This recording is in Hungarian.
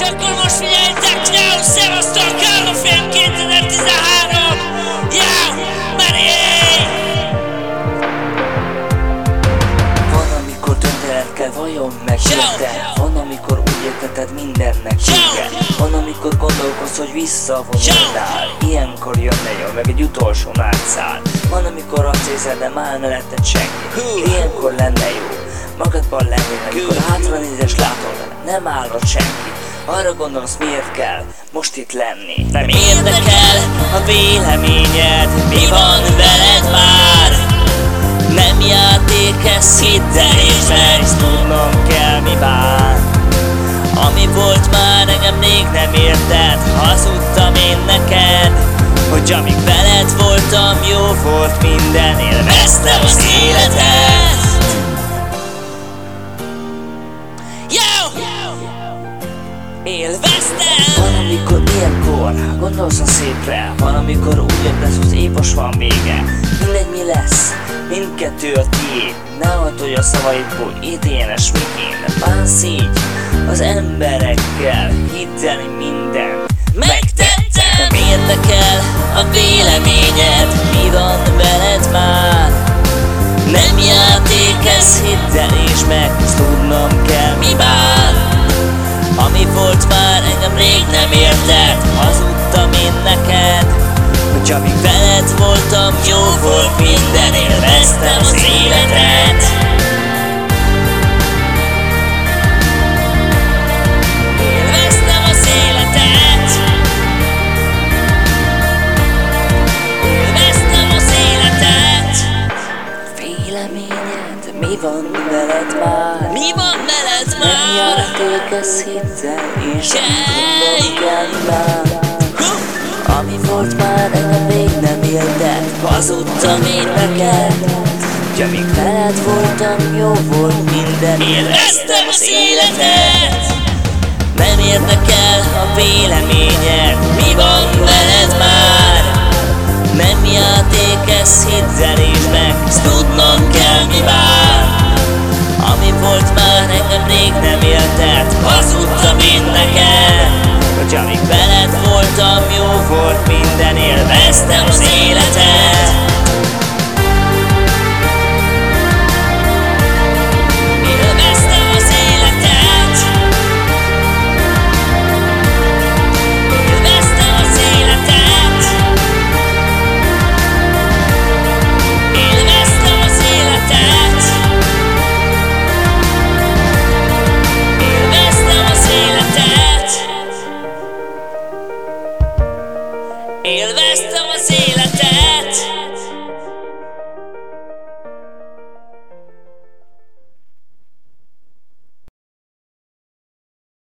akkor most figyeljetek, Ciao, szevasztok, Halloween 2013! Jau, Marie! Van, amikor döntened kell, vajon megérte? Van, amikor úgy érteted mindennek vége Van, amikor gondolkozz, hogy visszavonulnál Ilyenkor jönne jó, meg egy utolsó nátszál Van, amikor azt érzed, nem áll melletted senki Ilyenkor lenne jó. Magadban lenni Amikor hátra nézes látod, nem áll ott senki arra gondolsz miért kell most itt lenni? Nem érdekel a véleményed. Mi van veled már? Nem játék ez hidd el és meg Tudnom kell mi vár. Ami volt már engem még nem érted. Hazudtam én neked Hogy amíg veled voltam jó volt minden Élveztem az életet Élveztem! Van amikor ilyenkor gondolsz a szépre? Van amikor úgy értesz, hogy évos van vége. Mindegy mi lesz, mindkettő a tiéd. Ne hagyd, a szavaidból idénes végén Bánsz így az emberekkel. Hidd el minden Megtettem! Nem érdekel a véleményed. Mi van veled már? Nem játék ez, hidd el és meg Tudnom kell. Mi bár volt már engem rég nem érted Hazudtam én neked Hogy amíg veled voltam jó volt minden Élveztem az életet. Élveztem az életet. Élveztem az életet. Véleményed, mi van veled már? Nem játékesz hittel és tudom kell már Ami volt már engem még nem élted Hazudtam én neked. Hogy amíg veled voltam jó volt minden. Élveztem az életet. Nem érdekel a véleményed. Mi van veled már? Nem játék ez, hidd el és meg. Ezt El resto mochila.